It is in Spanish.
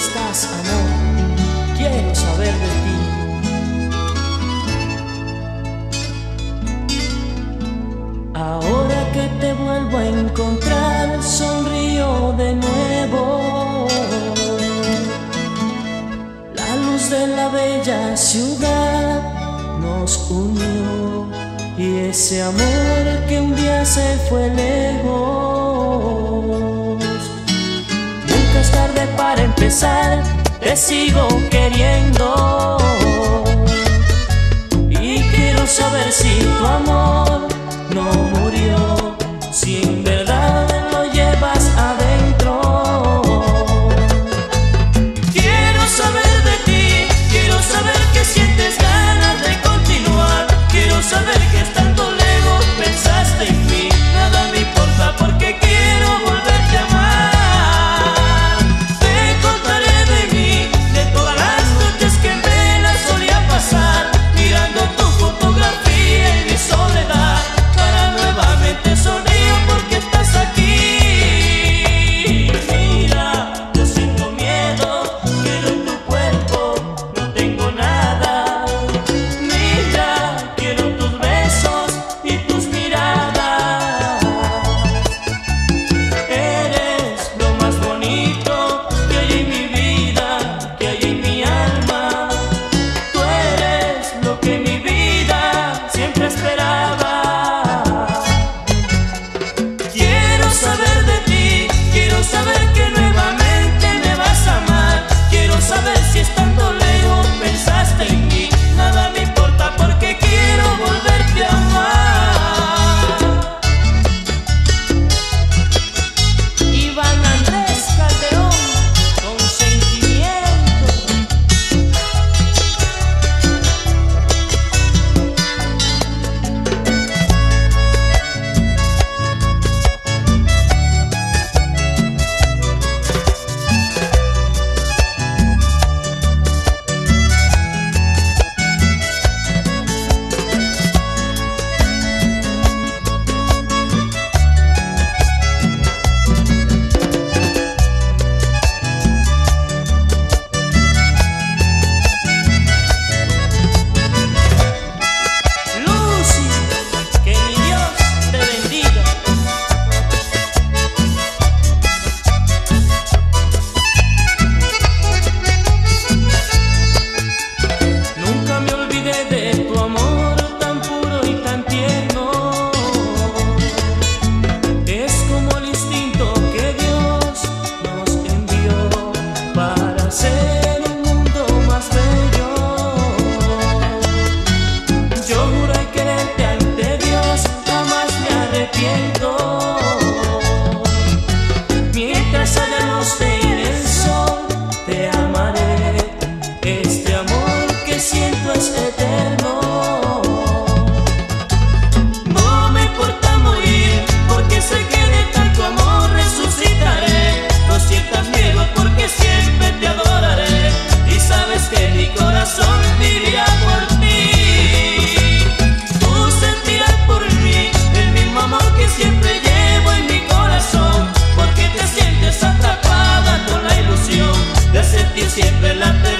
estás, amor? Quiero saber de ti. Ahora que te vuelvo a encontrar, sonrío de nuevo. La luz de la bella ciudad nos unió y ese amor que un día se fue lejos. te sigo queriendo. Y quiero saber si tu amor siempre la